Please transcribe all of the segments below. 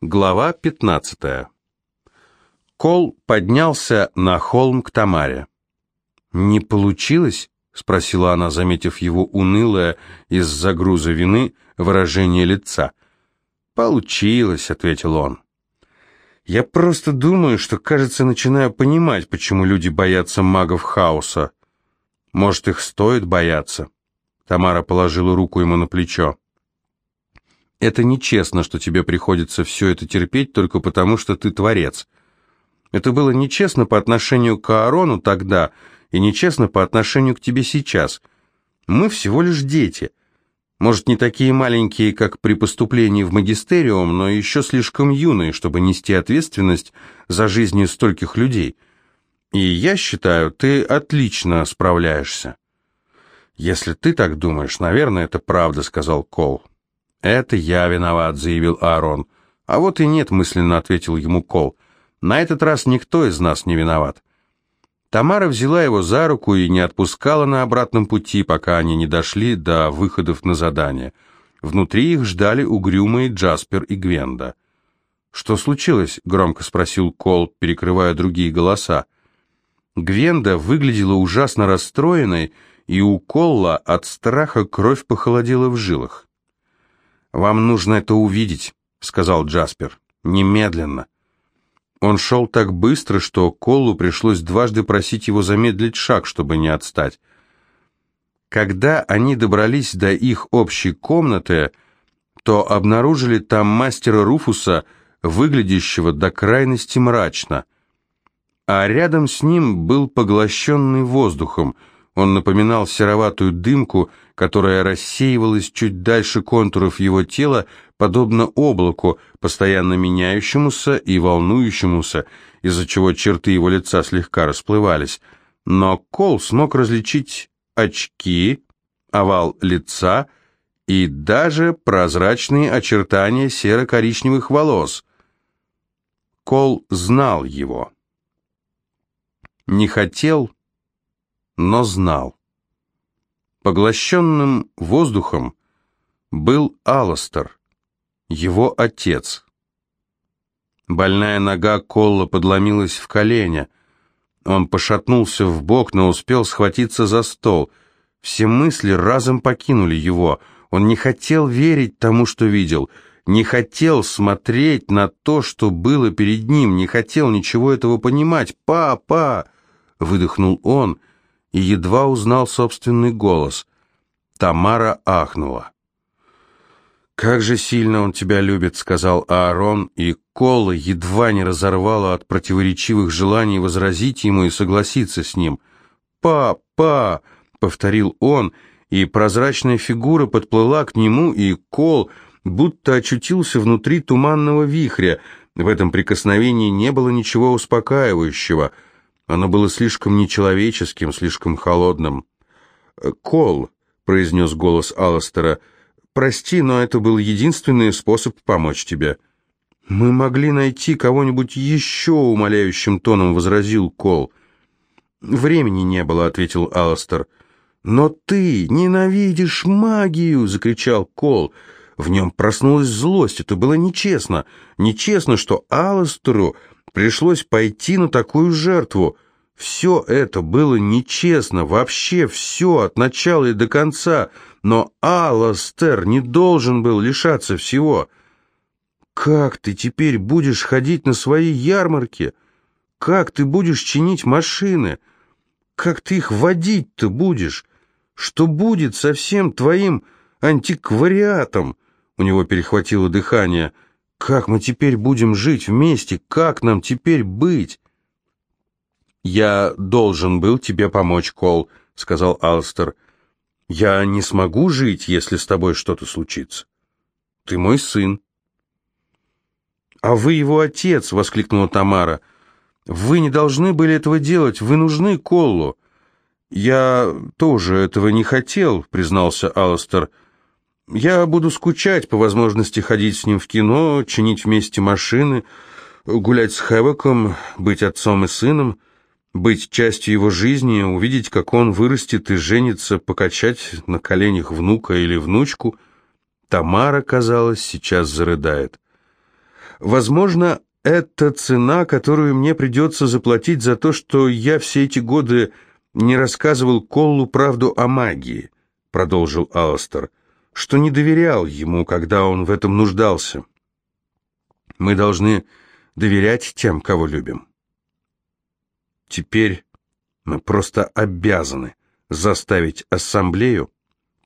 Глава 15. Кол поднялся на холм к Тамаре. «Не получилось?» — спросила она, заметив его унылое из-за груза вины выражение лица. «Получилось», — ответил он. «Я просто думаю, что, кажется, начинаю понимать, почему люди боятся магов хаоса. Может, их стоит бояться?» Тамара положила руку ему на плечо. Это нечестно, что тебе приходится все это терпеть только потому, что ты творец. Это было нечестно по отношению к Аарону тогда и нечестно по отношению к тебе сейчас. Мы всего лишь дети. Может, не такие маленькие, как при поступлении в магистериум, но еще слишком юные, чтобы нести ответственность за жизни стольких людей. И я считаю, ты отлично справляешься. Если ты так думаешь, наверное, это правда, сказал Кол. «Это я виноват», — заявил Аарон. «А вот и нет», — мысленно ответил ему Кол. «На этот раз никто из нас не виноват». Тамара взяла его за руку и не отпускала на обратном пути, пока они не дошли до выходов на задание. Внутри их ждали угрюмые Джаспер и Гвенда. «Что случилось?» — громко спросил Кол, перекрывая другие голоса. Гвенда выглядела ужасно расстроенной, и у Колла от страха кровь похолодела в жилах. «Вам нужно это увидеть», — сказал Джаспер. «Немедленно». Он шел так быстро, что Коллу пришлось дважды просить его замедлить шаг, чтобы не отстать. Когда они добрались до их общей комнаты, то обнаружили там мастера Руфуса, выглядящего до крайности мрачно. А рядом с ним был поглощенный воздухом. Он напоминал сероватую дымку, которая рассеивалась чуть дальше контуров его тела, подобно облаку, постоянно меняющемуся и волнующемуся, из-за чего черты его лица слегка расплывались. Но Кол смог различить очки, овал лица и даже прозрачные очертания серо-коричневых волос. Кол знал его. Не хотел, но знал. Поглощенным воздухом был Аластер, его отец. Больная нога Колла подломилась в колене. Он пошатнулся в бок, но успел схватиться за стол. Все мысли разом покинули его. Он не хотел верить тому, что видел, не хотел смотреть на то, что было перед ним, не хотел ничего этого понимать. «Папа!» — выдохнул он и едва узнал собственный голос. Тамара ахнула. «Как же сильно он тебя любит», — сказал Аарон, и Кола едва не разорвала от противоречивых желаний возразить ему и согласиться с ним. «Папа!» — повторил он, и прозрачная фигура подплыла к нему, и Кол будто очутился внутри туманного вихря. В этом прикосновении не было ничего успокаивающего — оно было слишком нечеловеческим, слишком холодным. «Кол», — произнес голос Алластера, — «прости, но это был единственный способ помочь тебе». «Мы могли найти кого-нибудь еще», — умоляющим тоном возразил Кол. «Времени не было», — ответил Алластер. «Но ты ненавидишь магию!» — закричал Кол. В нем проснулась злость. Это было нечестно. Нечестно, что Алластеру Пришлось пойти на такую жертву. Все это было нечестно, вообще все, от начала и до конца. Но Аластер не должен был лишаться всего. Как ты теперь будешь ходить на свои ярмарки? Как ты будешь чинить машины? Как ты их водить-то будешь? Что будет со всем твоим антиквариатом? У него перехватило дыхание – как мы теперь будем жить вместе? Как нам теперь быть? Я должен был тебе помочь, Кол, сказал Алстер. Я не смогу жить, если с тобой что-то случится. Ты мой сын. А вы его отец, воскликнула Тамара. Вы не должны были этого делать, вы нужны Коллу. Я тоже этого не хотел, признался Алстер. Я буду скучать, по возможности ходить с ним в кино, чинить вместе машины, гулять с Хэвоком, быть отцом и сыном, быть частью его жизни, увидеть, как он вырастет и женится, покачать на коленях внука или внучку. Тамара, казалось, сейчас зарыдает. Возможно, это цена, которую мне придется заплатить за то, что я все эти годы не рассказывал Коллу правду о магии, продолжил Аластер, что не доверял ему, когда он в этом нуждался. Мы должны доверять тем, кого любим. Теперь мы просто обязаны заставить ассамблею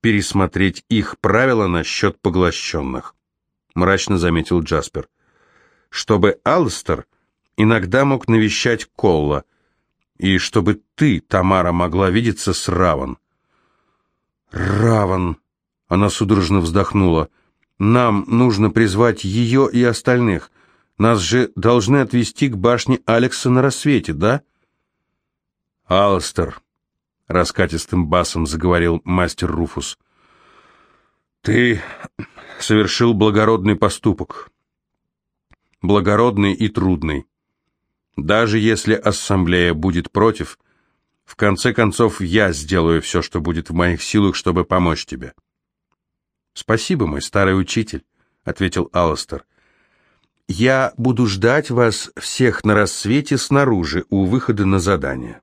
пересмотреть их правила насчет поглощенных, мрачно заметил Джаспер. Чтобы Алстер иногда мог навещать Колла, и чтобы ты, Тамара, могла видеться с Раван. Раван, она судорожно вздохнула. Нам нужно призвать ее и остальных. Нас же должны отвезти к башне Алекса на рассвете, да? Алстер, раскатистым басом заговорил мастер Руфус. Ты совершил благородный поступок. Благородный и трудный. Даже если ассамблея будет против, в конце концов я сделаю все, что будет в моих силах, чтобы помочь тебе. Спасибо, мой старый учитель, ответил Алластер. Я буду ждать вас всех на рассвете снаружи у выхода на задание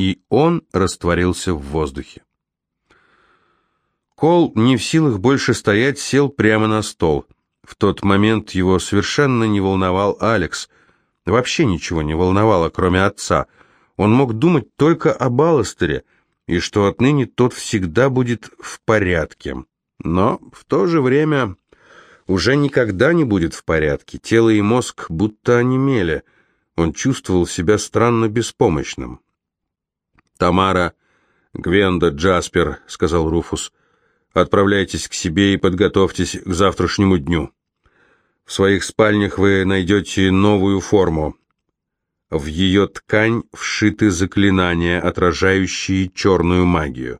и он растворился в воздухе. Кол, не в силах больше стоять, сел прямо на стол. В тот момент его совершенно не волновал Алекс. Вообще ничего не волновало, кроме отца. Он мог думать только о Балластере, и что отныне тот всегда будет в порядке. Но в то же время уже никогда не будет в порядке. Тело и мозг будто онемели. Он чувствовал себя странно беспомощным. «Тамара, Гвенда, Джаспер», — сказал Руфус, — «отправляйтесь к себе и подготовьтесь к завтрашнему дню. В своих спальнях вы найдете новую форму. В ее ткань вшиты заклинания, отражающие черную магию».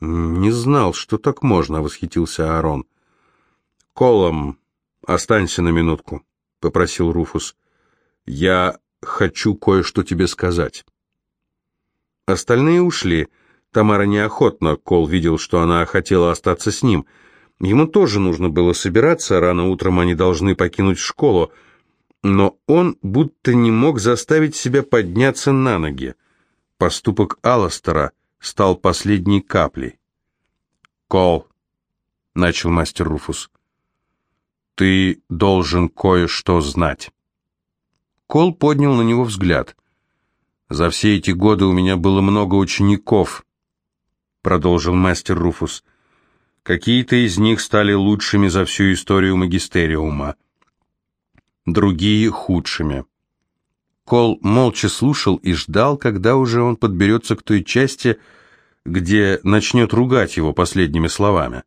«Не знал, что так можно», — восхитился Аарон. «Колом, останься на минутку», — попросил Руфус. «Я хочу кое-что тебе сказать». Остальные ушли. Тамара неохотно, Кол видел, что она хотела остаться с ним. Ему тоже нужно было собираться, рано утром они должны покинуть школу, но он будто не мог заставить себя подняться на ноги. Поступок Алластера стал последней каплей. «Кол», — начал мастер Руфус, — «ты должен кое-что знать». Кол поднял на него взгляд — за все эти годы у меня было много учеников, продолжил мастер Руфус. Какие-то из них стали лучшими за всю историю магистериума, другие худшими. Кол молча слушал и ждал, когда уже он подберется к той части, где начнет ругать его последними словами.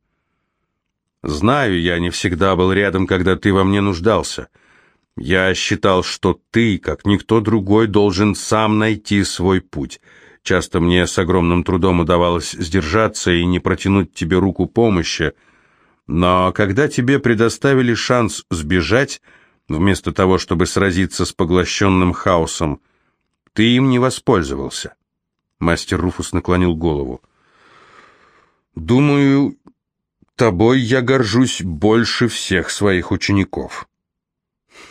«Знаю, я не всегда был рядом, когда ты во мне нуждался. Я считал, что ты, как никто другой, должен сам найти свой путь. Часто мне с огромным трудом удавалось сдержаться и не протянуть тебе руку помощи. Но когда тебе предоставили шанс сбежать, вместо того, чтобы сразиться с поглощенным хаосом, ты им не воспользовался. Мастер Руфус наклонил голову. Думаю, тобой я горжусь больше всех своих учеников.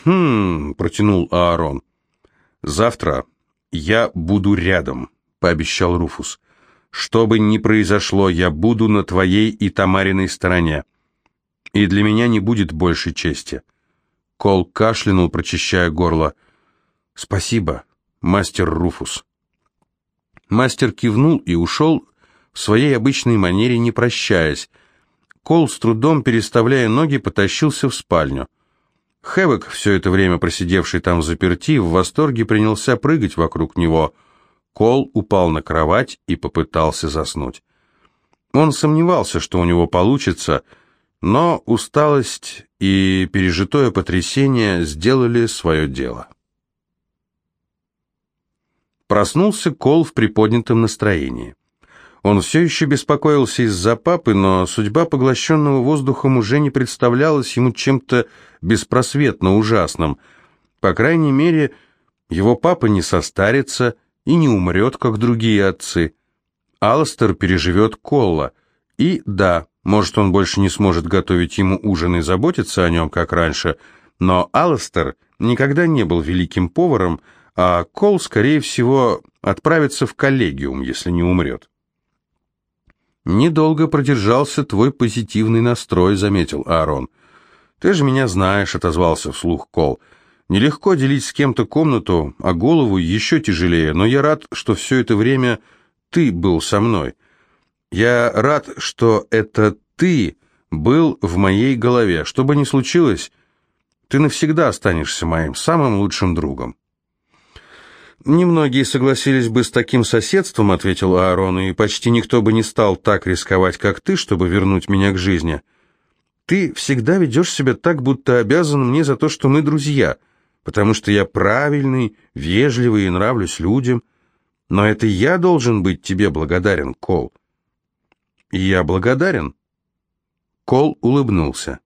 «Хм...» — протянул Аарон. «Завтра я буду рядом», — пообещал Руфус. «Что бы ни произошло, я буду на твоей и Тамариной стороне. И для меня не будет больше чести». Кол кашлянул, прочищая горло. «Спасибо, мастер Руфус». Мастер кивнул и ушел в своей обычной манере, не прощаясь. Кол, с трудом переставляя ноги, потащился в спальню. Хэвок, все это время просидевший там заперти, в восторге принялся прыгать вокруг него. Кол упал на кровать и попытался заснуть. Он сомневался, что у него получится, но усталость и пережитое потрясение сделали свое дело. Проснулся Кол в приподнятом настроении. Он все еще беспокоился из-за папы, но судьба поглощенного воздухом уже не представлялась ему чем-то беспросветно ужасным. По крайней мере, его папа не состарится и не умрет, как другие отцы. Алластер переживет Колла. И да, Может, он больше не сможет готовить ему ужин и заботиться о нем, как раньше, но Алластер никогда не был великим поваром, а Кол, скорее всего, отправится в коллегиум, если не умрет. «Недолго продержался твой позитивный настрой», — заметил Аарон. «Ты же меня знаешь», — отозвался вслух Кол. «Нелегко делить с кем-то комнату, а голову еще тяжелее, но я рад, что все это время ты был со мной. Я рад, что это ты был в моей голове. Что бы ни случилось, ты навсегда останешься моим самым лучшим другом». «Немногие согласились бы с таким соседством», — ответил Аарон, «и почти никто бы не стал так рисковать, как ты, чтобы вернуть меня к жизни. Ты всегда ведешь себя так, будто обязан мне за то, что мы друзья, потому что я правильный, вежливый и нравлюсь людям. Но это я должен быть тебе благодарен, Кол». «И я благодарен». Кол улыбнулся.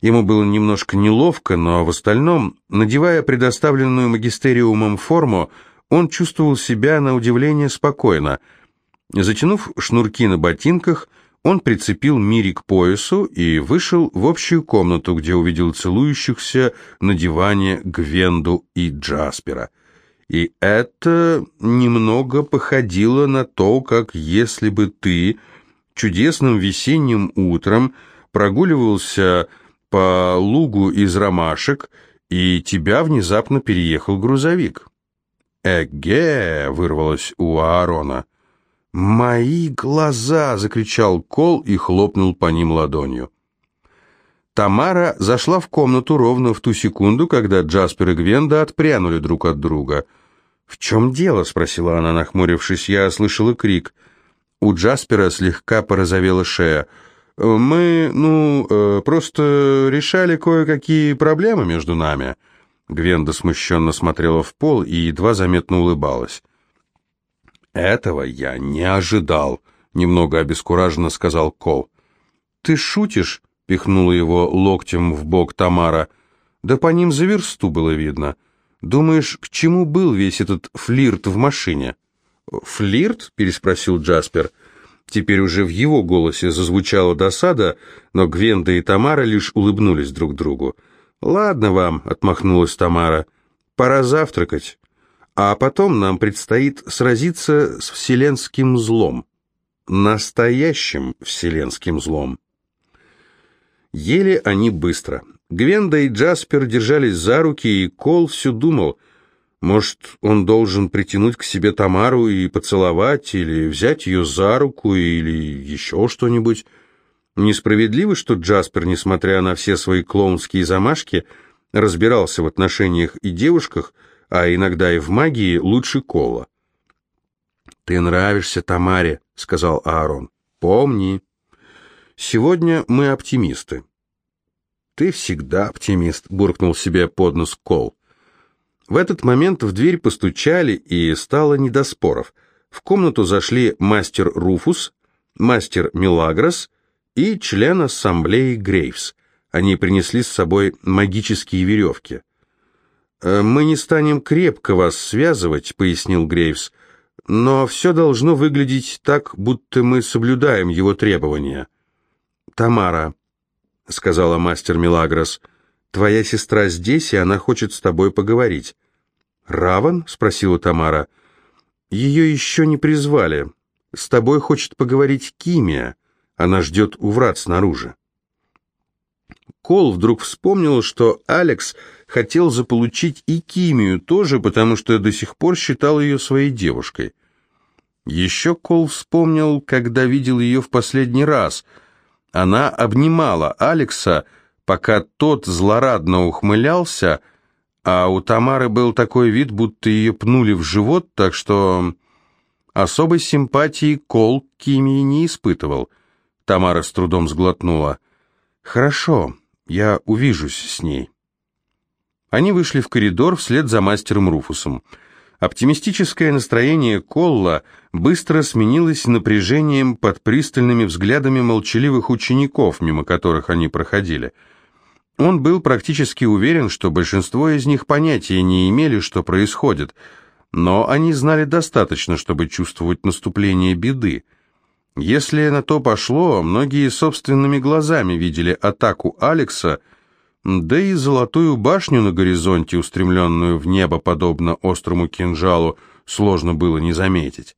Ему было немножко неловко, но в остальном, надевая предоставленную магистериумом форму, он чувствовал себя на удивление спокойно. Затянув шнурки на ботинках, он прицепил Мири к поясу и вышел в общую комнату, где увидел целующихся на диване Гвенду и Джаспера. И это немного походило на то, как если бы ты чудесным весенним утром прогуливался по лугу из ромашек, и тебя внезапно переехал грузовик. «Эге!» — вырвалось у Аарона. «Мои глаза!» — закричал Кол и хлопнул по ним ладонью. Тамара зашла в комнату ровно в ту секунду, когда Джаспер и Гвенда отпрянули друг от друга. «В чем дело?» — спросила она, нахмурившись. Я слышала крик. У Джаспера слегка порозовела шея. Мы, ну, э, просто решали кое-какие проблемы между нами. Гвенда смущенно смотрела в пол и едва заметно улыбалась. Этого я не ожидал, немного обескураженно сказал Кол. Ты шутишь? пихнула его локтем в бок Тамара. Да по ним за версту было видно. Думаешь, к чему был весь этот флирт в машине? Флирт? переспросил Джаспер. Теперь уже в его голосе зазвучала досада, но Гвенда и Тамара лишь улыбнулись друг другу. «Ладно вам», — отмахнулась Тамара, — «пора завтракать, а потом нам предстоит сразиться с вселенским злом, настоящим вселенским злом». Ели они быстро. Гвенда и Джаспер держались за руки, и Кол все думал — может, он должен притянуть к себе Тамару и поцеловать, или взять ее за руку, или еще что-нибудь. Несправедливо, что Джаспер, несмотря на все свои клоунские замашки, разбирался в отношениях и девушках, а иногда и в магии лучше Кола. «Ты нравишься Тамаре», — сказал Аарон. «Помни, сегодня мы оптимисты». «Ты всегда оптимист», — буркнул себе под нос Кол. В этот момент в дверь постучали, и стало не до споров. В комнату зашли мастер Руфус, мастер Милагрос и член ассамблеи Грейвс. Они принесли с собой магические веревки. «Э, «Мы не станем крепко вас связывать», — пояснил Грейвс, «но все должно выглядеть так, будто мы соблюдаем его требования». «Тамара», — сказала мастер Милагрос, — Твоя сестра здесь, и она хочет с тобой поговорить». «Раван?» — спросила Тамара. «Ее еще не призвали. С тобой хочет поговорить Кимия. Она ждет у врат снаружи». Кол вдруг вспомнил, что Алекс хотел заполучить и Кимию тоже, потому что до сих пор считал ее своей девушкой. Еще Кол вспомнил, когда видел ее в последний раз. Она обнимала Алекса, пока тот злорадно ухмылялся, а у Тамары был такой вид, будто ее пнули в живот, так что особой симпатии Кол к Кимии не испытывал. Тамара с трудом сглотнула. «Хорошо, я увижусь с ней». Они вышли в коридор вслед за мастером Руфусом. Оптимистическое настроение Колла быстро сменилось напряжением под пристальными взглядами молчаливых учеников, мимо которых они проходили – он был практически уверен, что большинство из них понятия не имели, что происходит, но они знали достаточно, чтобы чувствовать наступление беды. Если на то пошло, многие собственными глазами видели атаку Алекса, да и золотую башню на горизонте, устремленную в небо, подобно острому кинжалу, сложно было не заметить.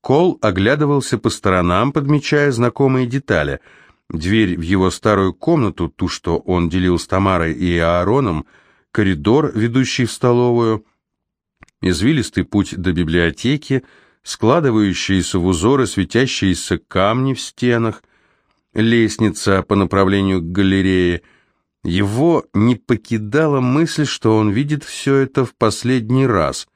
Кол оглядывался по сторонам, подмечая знакомые детали. Дверь в его старую комнату, ту, что он делил с Тамарой и Аароном, коридор, ведущий в столовую, извилистый путь до библиотеки, складывающиеся в узоры светящиеся камни в стенах, лестница по направлению к галерее. Его не покидала мысль, что он видит все это в последний раз.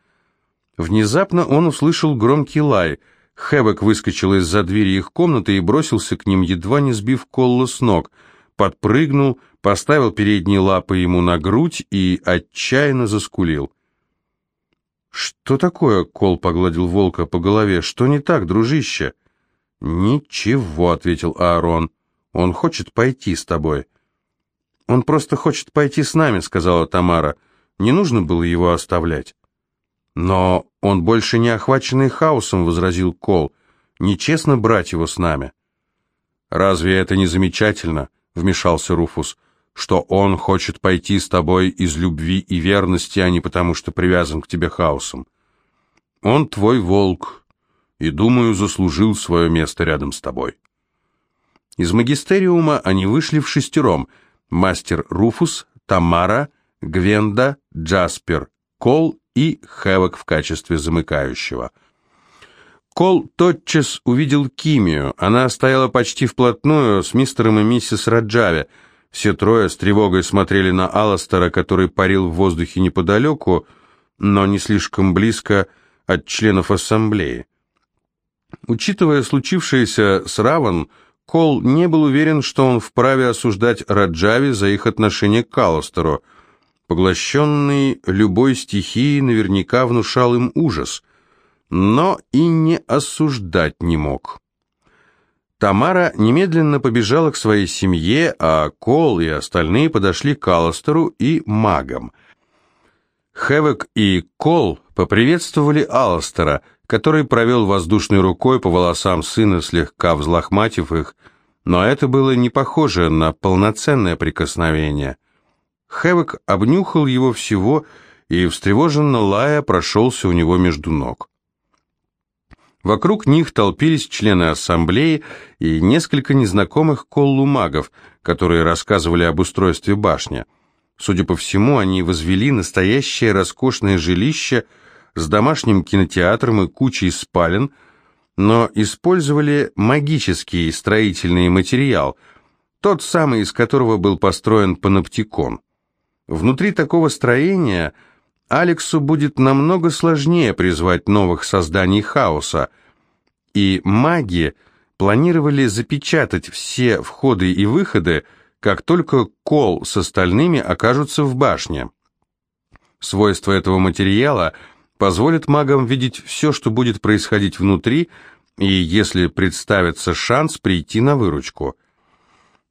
Внезапно он услышал громкий лай — Хэвок выскочил из-за двери их комнаты и бросился к ним, едва не сбив Колла с ног. Подпрыгнул, поставил передние лапы ему на грудь и отчаянно заскулил. «Что такое?» — Кол погладил волка по голове. «Что не так, дружище?» «Ничего», — ответил Аарон. «Он хочет пойти с тобой». «Он просто хочет пойти с нами», — сказала Тамара. «Не нужно было его оставлять». «Но он больше не охваченный хаосом», — возразил Кол. «Нечестно брать его с нами». «Разве это не замечательно?» — вмешался Руфус. «Что он хочет пойти с тобой из любви и верности, а не потому, что привязан к тебе хаосом. Он твой волк, и, думаю, заслужил свое место рядом с тобой». Из магистериума они вышли в шестером. Мастер Руфус, Тамара, Гвенда, Джаспер, Кол и Хэвок в качестве замыкающего. Кол тотчас увидел Кимию. Она стояла почти вплотную с мистером и миссис Раджави. Все трое с тревогой смотрели на Алластера, который парил в воздухе неподалеку, но не слишком близко от членов ассамблеи. Учитывая случившееся с Раван, Кол не был уверен, что он вправе осуждать Раджави за их отношение к Алластеру – поглощенный любой стихией, наверняка внушал им ужас, но и не осуждать не мог. Тамара немедленно побежала к своей семье, а Кол и остальные подошли к Алластеру и магам. Хэвок и Кол поприветствовали Алластера, который провел воздушной рукой по волосам сына, слегка взлохматив их, но это было не похоже на полноценное прикосновение. Хэвок обнюхал его всего и, встревоженно лая, прошелся у него между ног. Вокруг них толпились члены ассамблеи и несколько незнакомых коллу-магов, которые рассказывали об устройстве башни. Судя по всему, они возвели настоящее роскошное жилище с домашним кинотеатром и кучей спален, но использовали магический строительный материал, тот самый, из которого был построен паноптикон. Внутри такого строения Алексу будет намного сложнее призвать новых созданий хаоса, и маги планировали запечатать все входы и выходы, как только кол с остальными окажутся в башне. Свойства этого материала позволят магам видеть все, что будет происходить внутри, и, если представится шанс, прийти на выручку.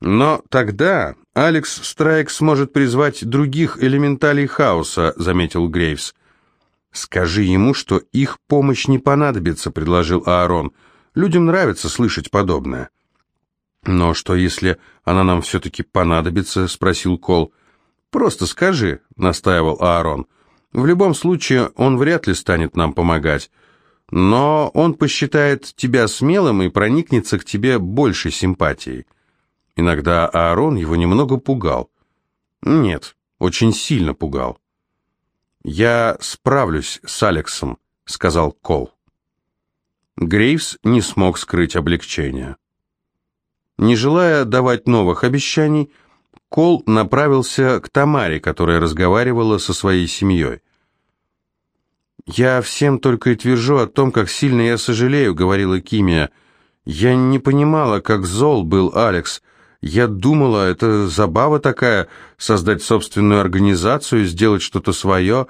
Но тогда «Алекс Страйк сможет призвать других элементалей хаоса», — заметил Грейвс. «Скажи ему, что их помощь не понадобится», — предложил Аарон. «Людям нравится слышать подобное». «Но что, если она нам все-таки понадобится?» — спросил Кол. «Просто скажи», — настаивал Аарон. «В любом случае, он вряд ли станет нам помогать. Но он посчитает тебя смелым и проникнется к тебе большей симпатией». Иногда Аарон его немного пугал. Нет, очень сильно пугал. «Я справлюсь с Алексом», — сказал Кол. Грейвс не смог скрыть облегчение. Не желая давать новых обещаний, Кол направился к Тамаре, которая разговаривала со своей семьей. «Я всем только и твержу о том, как сильно я сожалею», — говорила Кимия. «Я не понимала, как зол был Алекс. Я думала, это забава такая, создать собственную организацию, сделать что-то свое.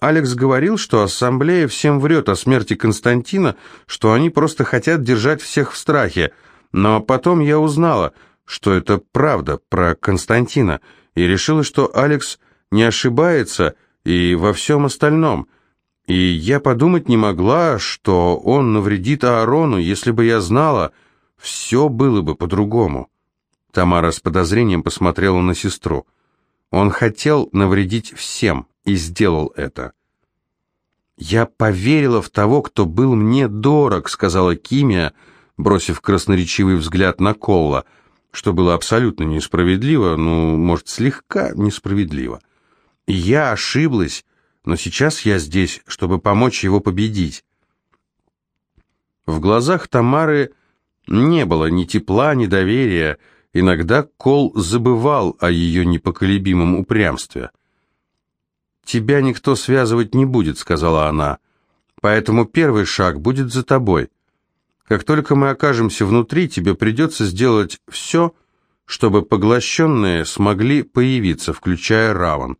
Алекс говорил, что ассамблея всем врет о смерти Константина, что они просто хотят держать всех в страхе. Но потом я узнала, что это правда про Константина, и решила, что Алекс не ошибается и во всем остальном. И я подумать не могла, что он навредит Аарону, если бы я знала, все было бы по-другому. Тамара с подозрением посмотрела на сестру. Он хотел навредить всем и сделал это. «Я поверила в того, кто был мне дорог», — сказала Кимия, бросив красноречивый взгляд на Колла, что было абсолютно несправедливо, ну, может, слегка несправедливо. Я ошиблась, но сейчас я здесь, чтобы помочь его победить. В глазах Тамары не было ни тепла, ни доверия. Иногда Кол забывал о ее непоколебимом упрямстве. «Тебя никто связывать не будет», — сказала она. «Поэтому первый шаг будет за тобой. Как только мы окажемся внутри, тебе придется сделать все, чтобы поглощенные смогли появиться, включая Раван.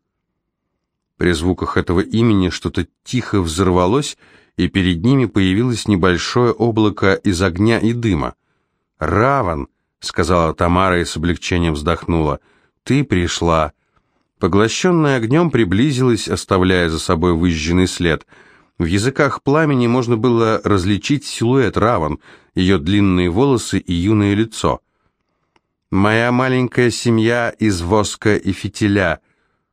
При звуках этого имени что-то тихо взорвалось, и перед ними появилось небольшое облако из огня и дыма. «Раван», — сказала Тамара и с облегчением вздохнула, — «ты пришла». Поглощенная огнем приблизилась, оставляя за собой выжженный след. В языках пламени можно было различить силуэт Раван, ее длинные волосы и юное лицо. «Моя маленькая семья из воска и фитиля.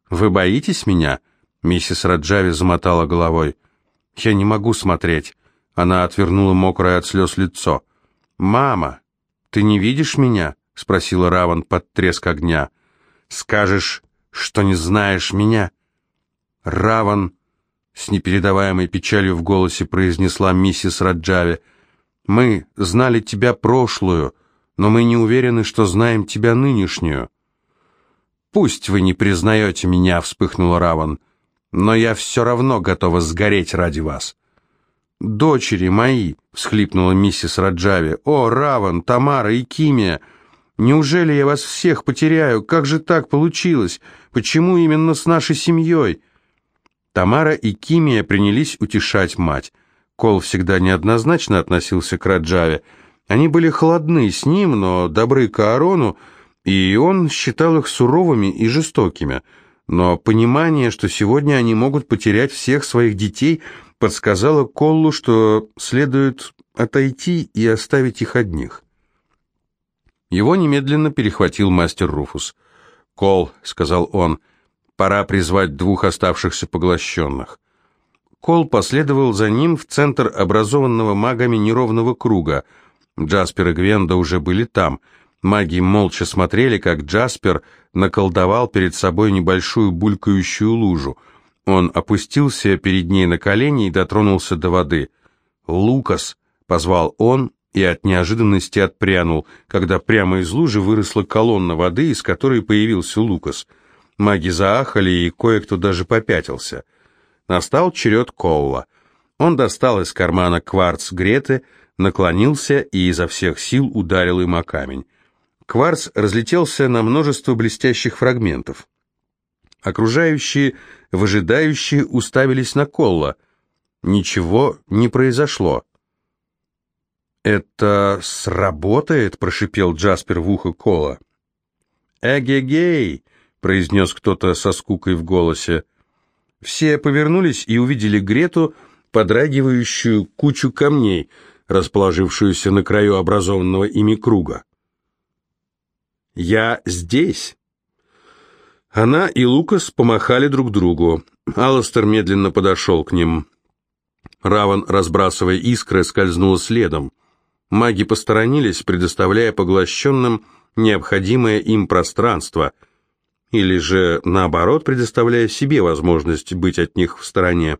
Вы боитесь меня?» Миссис Раджави замотала головой. «Я не могу смотреть». Она отвернула мокрое от слез лицо. «Мама, ты не видишь меня?» — спросила Раван под треск огня. «Скажешь, что не знаешь меня?» «Раван», — с непередаваемой печалью в голосе произнесла миссис Раджави, «мы знали тебя прошлую, но мы не уверены, что знаем тебя нынешнюю». «Пусть вы не признаете меня», — вспыхнула Раван, но я все равно готова сгореть ради вас». «Дочери мои!» — всхлипнула миссис Раджави. «О, Раван, Тамара и Кимия! Неужели я вас всех потеряю? Как же так получилось? Почему именно с нашей семьей?» Тамара и Кимия принялись утешать мать. Кол всегда неоднозначно относился к Раджаве. Они были холодны с ним, но добры к Аарону, и он считал их суровыми и жестокими — но понимание, что сегодня они могут потерять всех своих детей, подсказало Коллу, что следует отойти и оставить их одних. Его немедленно перехватил мастер Руфус. «Кол», — сказал он, — «пора призвать двух оставшихся поглощенных». Кол последовал за ним в центр образованного магами неровного круга. Джаспер и Гвенда уже были там — Маги молча смотрели, как Джаспер наколдовал перед собой небольшую булькающую лужу. Он опустился перед ней на колени и дотронулся до воды. «Лукас!» — позвал он и от неожиданности отпрянул, когда прямо из лужи выросла колонна воды, из которой появился Лукас. Маги заахали, и кое-кто даже попятился. Настал черед Колла. Он достал из кармана кварц Греты, наклонился и изо всех сил ударил им о камень. Кварц разлетелся на множество блестящих фрагментов. Окружающие, выжидающие, уставились на Колла. Ничего не произошло. «Это сработает?» — прошипел Джаспер в ухо Колла. «Эгегей!» — произнес кто-то со скукой в голосе. Все повернулись и увидели Грету, подрагивающую кучу камней, расположившуюся на краю образованного ими круга. «Я здесь!» Она и Лукас помахали друг другу. Алластер медленно подошел к ним. Раван, разбрасывая искры, скользнул следом. Маги посторонились, предоставляя поглощенным необходимое им пространство, или же, наоборот, предоставляя себе возможность быть от них в стороне.